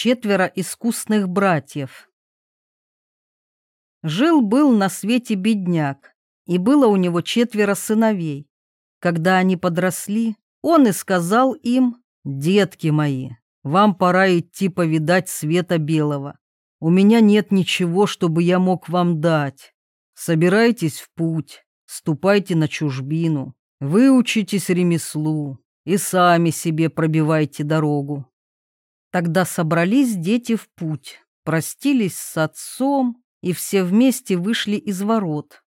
Четверо искусных братьев. Жил-был на свете бедняк, и было у него четверо сыновей. Когда они подросли, он и сказал им, «Детки мои, вам пора идти повидать света белого. У меня нет ничего, чтобы я мог вам дать. Собирайтесь в путь, ступайте на чужбину, выучитесь ремеслу и сами себе пробивайте дорогу. Тогда собрались дети в путь, простились с отцом и все вместе вышли из ворот.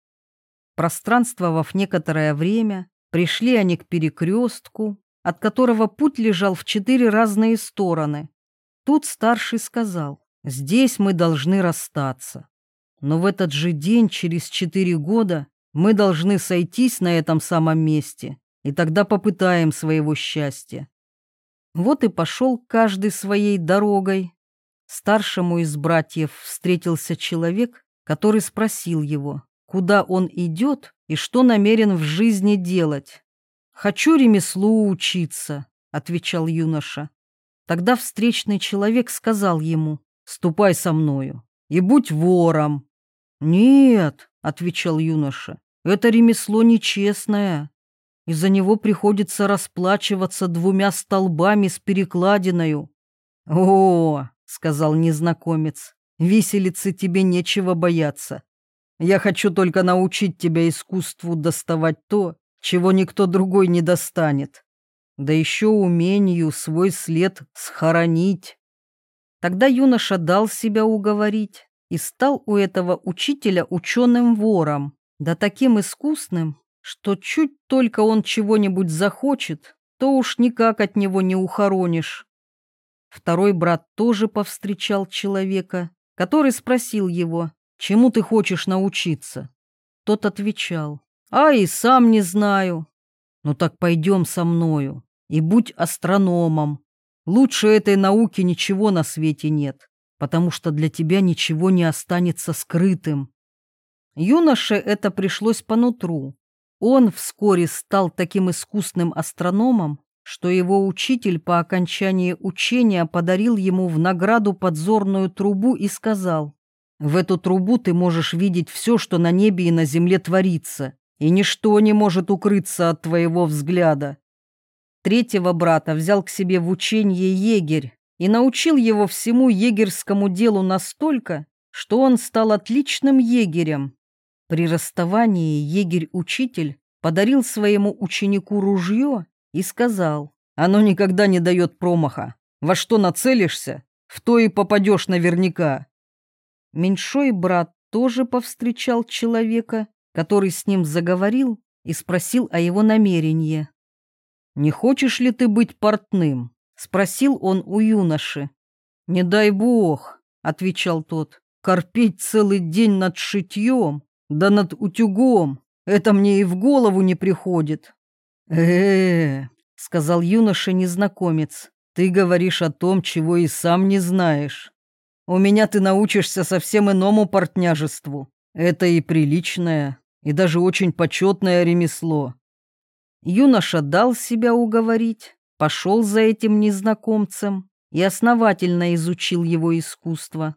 Пространствовав некоторое время, пришли они к перекрестку, от которого путь лежал в четыре разные стороны. Тут старший сказал, здесь мы должны расстаться. Но в этот же день, через четыре года, мы должны сойтись на этом самом месте, и тогда попытаем своего счастья. Вот и пошел каждый своей дорогой. Старшему из братьев встретился человек, который спросил его, куда он идет и что намерен в жизни делать. «Хочу ремеслу учиться», — отвечал юноша. Тогда встречный человек сказал ему, «Ступай со мною и будь вором». «Нет», — отвечал юноша, — «это ремесло нечестное. Из-за него приходится расплачиваться двумя столбами с перекладиною. «О, — сказал незнакомец, — виселицы тебе нечего бояться. Я хочу только научить тебя искусству доставать то, чего никто другой не достанет. Да еще умению свой след схоронить». Тогда юноша дал себя уговорить и стал у этого учителя ученым-вором, да таким искусным, что чуть только он чего-нибудь захочет, то уж никак от него не ухоронишь. Второй брат тоже повстречал человека, который спросил его, чему ты хочешь научиться. Тот отвечал, а и сам не знаю. Ну так пойдем со мною и будь астрономом. Лучше этой науки ничего на свете нет, потому что для тебя ничего не останется скрытым. Юноше это пришлось по нутру, он вскоре стал таким искусным астрономом, что его учитель по окончании учения подарил ему в награду подзорную трубу и сказал, «В эту трубу ты можешь видеть все, что на небе и на земле творится, и ничто не может укрыться от твоего взгляда». Третьего брата взял к себе в учение егерь и научил его всему егерскому делу настолько, что он стал отличным егерем при расставании егерь-учитель подарил своему ученику ружье и сказал, «Оно никогда не дает промаха. Во что нацелишься, в то и попадешь наверняка». Меньшой брат тоже повстречал человека, который с ним заговорил и спросил о его намерении. «Не хочешь ли ты быть портным?» — спросил он у юноши. «Не дай бог», — отвечал тот, — «корпеть целый день над шитьем да над утюгом. Это мне и в голову не приходит. э, сказал юноша-незнакомец. Ты говоришь о том, чего и сам не знаешь. У меня ты научишься совсем иному портняжеству. Это и приличное, и даже очень почетное ремесло. Юноша дал себя уговорить, пошел за этим незнакомцем и основательно изучил его искусство.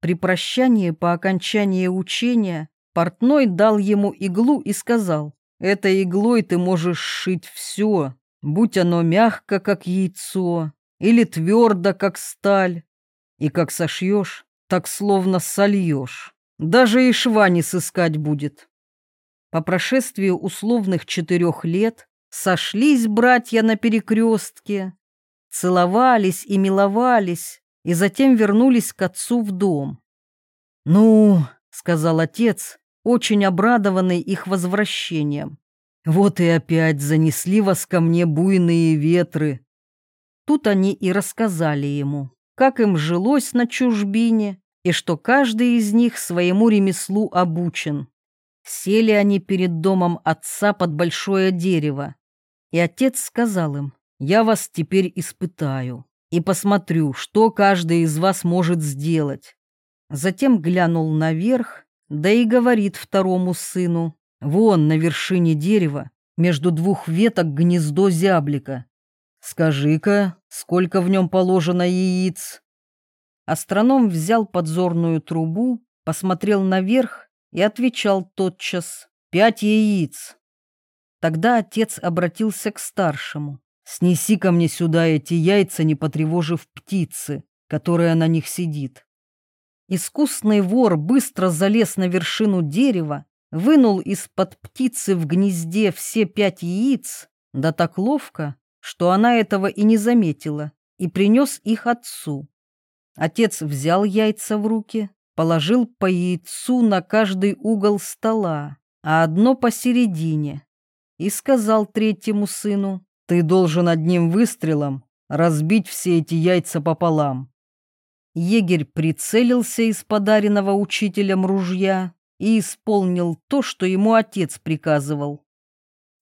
При прощании по окончании учения Портной дал ему иглу и сказал, «Этой иглой ты можешь сшить все, будь оно мягко, как яйцо, или твердо, как сталь. И как сошьешь, так словно сольешь. Даже и шва не сыскать будет». По прошествию условных четырех лет сошлись братья на перекрестке, целовались и миловались, и затем вернулись к отцу в дом. «Ну, — сказал отец, очень обрадованный их возвращением. «Вот и опять занесли вас ко мне буйные ветры». Тут они и рассказали ему, как им жилось на чужбине, и что каждый из них своему ремеслу обучен. Сели они перед домом отца под большое дерево, и отец сказал им, «Я вас теперь испытаю и посмотрю, что каждый из вас может сделать». Затем глянул наверх да и говорит второму сыну, вон на вершине дерева, между двух веток гнездо зяблика. Скажи-ка, сколько в нем положено яиц? Астроном взял подзорную трубу, посмотрел наверх и отвечал тотчас «Пять яиц». Тогда отец обратился к старшему. «Снеси ко мне сюда эти яйца, не потревожив птицы, которая на них сидит». Искусный вор быстро залез на вершину дерева, вынул из-под птицы в гнезде все пять яиц, да так ловко, что она этого и не заметила, и принес их отцу. Отец взял яйца в руки, положил по яйцу на каждый угол стола, а одно посередине, и сказал третьему сыну, «Ты должен одним выстрелом разбить все эти яйца пополам». Егерь прицелился из подаренного учителем ружья и исполнил то, что ему отец приказывал.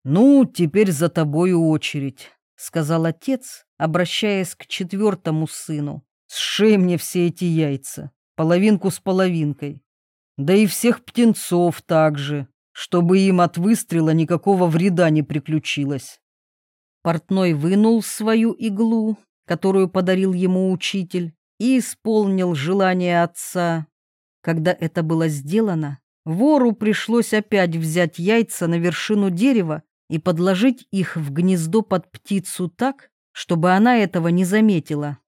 «Ну, теперь за тобою очередь», — сказал отец, обращаясь к четвертому сыну. Сшей мне все эти яйца, половинку с половинкой. Да и всех птенцов также, чтобы им от выстрела никакого вреда не приключилось. Портной вынул свою иглу, которую подарил ему учитель, и исполнил желание отца. Когда это было сделано, вору пришлось опять взять яйца на вершину дерева и подложить их в гнездо под птицу так, чтобы она этого не заметила.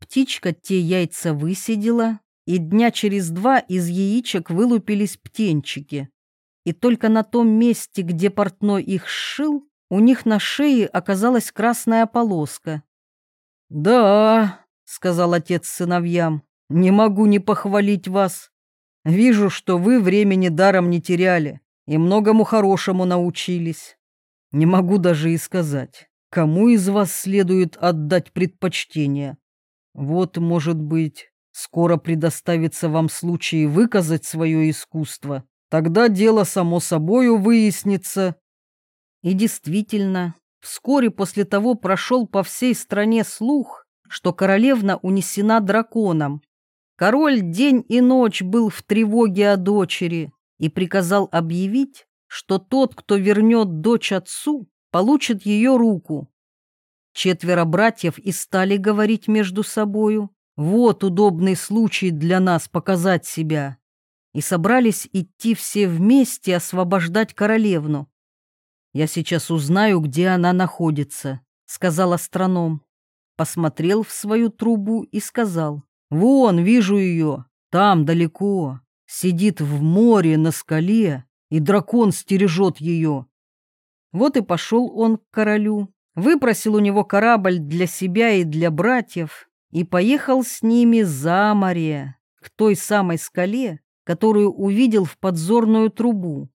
Птичка те яйца высидела, и дня через два из яичек вылупились птенчики. И только на том месте, где портной их сшил, у них на шее оказалась красная полоска. «Да», — сказал отец сыновьям, — «не могу не похвалить вас. Вижу, что вы времени даром не теряли и многому хорошему научились. Не могу даже и сказать, кому из вас следует отдать предпочтение, вот, может быть, скоро предоставится вам случай выказать свое искусство. Тогда дело само собою выяснится. И действительно, вскоре после того прошел по всей стране слух, что королевна унесена драконом. Король день и ночь был в тревоге о дочери и приказал объявить, что тот, кто вернет дочь отцу, получит ее руку. Четверо братьев и стали говорить между собою. Вот удобный случай для нас показать себя. И собрались идти все вместе освобождать королевну. «Я сейчас узнаю, где она находится», — сказал астроном. Посмотрел в свою трубу и сказал, «Вон, вижу ее, там далеко, сидит в море на скале, и дракон стережет ее». Вот и пошел он к королю, выпросил у него корабль для себя и для братьев и поехал с ними за море, к той самой скале, которую увидел в подзорную трубу.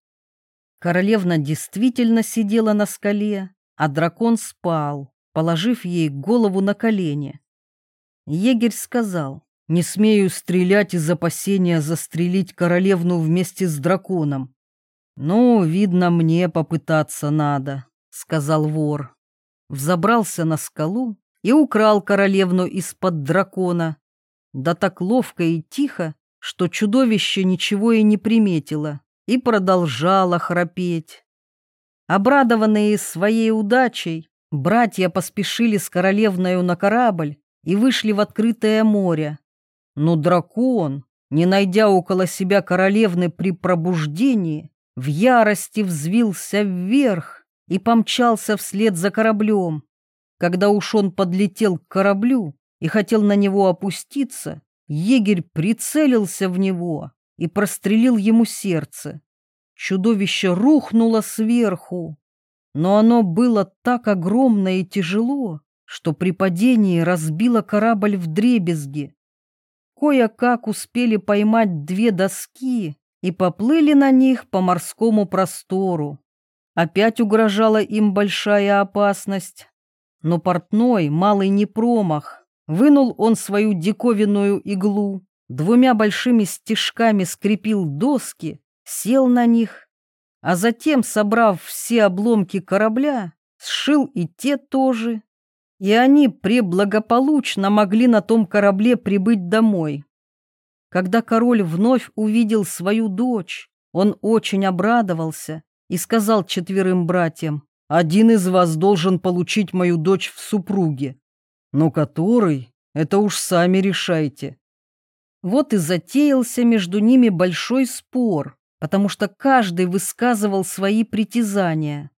Королевна действительно сидела на скале, а дракон спал, положив ей голову на колени. Егерь сказал, «Не смею стрелять из опасения застрелить королевну вместе с драконом». «Ну, видно, мне попытаться надо», — сказал вор взобрался на скалу и украл королевну из-под дракона. Да так ловко и тихо, что чудовище ничего и не приметило и продолжало храпеть. Обрадованные своей удачей, братья поспешили с королевною на корабль и вышли в открытое море. Но дракон, не найдя около себя королевны при пробуждении, в ярости взвился вверх и помчался вслед за кораблем. Когда уж он подлетел к кораблю и хотел на него опуститься, егерь прицелился в него и прострелил ему сердце. Чудовище рухнуло сверху, но оно было так огромно и тяжело, что при падении разбило корабль в дребезги. Кое-как успели поймать две доски и поплыли на них по морскому простору. Опять угрожала им большая опасность. Но портной, малый не промах, вынул он свою диковинную иглу, двумя большими стежками скрепил доски, сел на них, а затем, собрав все обломки корабля, сшил и те тоже. И они преблагополучно могли на том корабле прибыть домой. Когда король вновь увидел свою дочь, он очень обрадовался и сказал четверым братьям, «Один из вас должен получить мою дочь в супруге, но который, это уж сами решайте. Вот и затеялся между ними большой спор, потому что каждый высказывал свои притязания.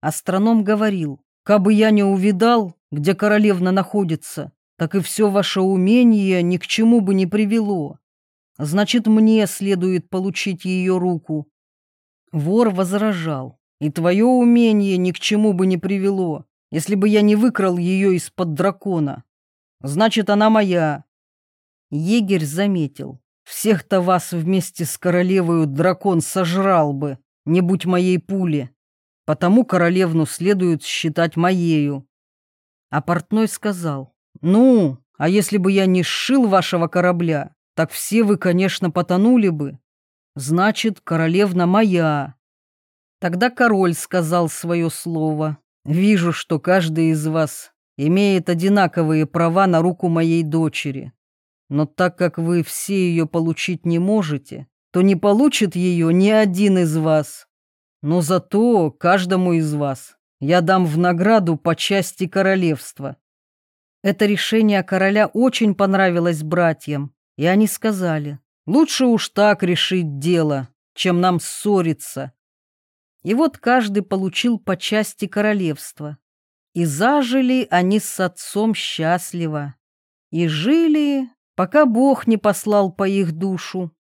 Астроном говорил, «Кабы я не увидал, где королевна находится, так и все ваше умение ни к чему бы не привело. Значит, мне следует получить ее руку». Вор возражал, «И твое умение ни к чему бы не привело, если бы я не выкрал ее из-под дракона. Значит, она моя». Егерь заметил, «Всех-то вас вместе с королевою дракон сожрал бы, не будь моей пули. Потому королевну следует считать моею». А портной сказал, «Ну, а если бы я не сшил вашего корабля, так все вы, конечно, потонули бы. Значит, королевна моя». Тогда король сказал свое слово. «Вижу, что каждый из вас имеет одинаковые права на руку моей дочери. Но так как вы все ее получить не можете, то не получит ее ни один из вас. Но зато каждому из вас я дам в награду по части королевства. Это решение короля очень понравилось братьям, и они сказали, лучше уж так решить дело, чем нам ссориться. И вот каждый получил по части королевства. И зажили они с отцом счастливо. И жили, пока Бог не послал по их душу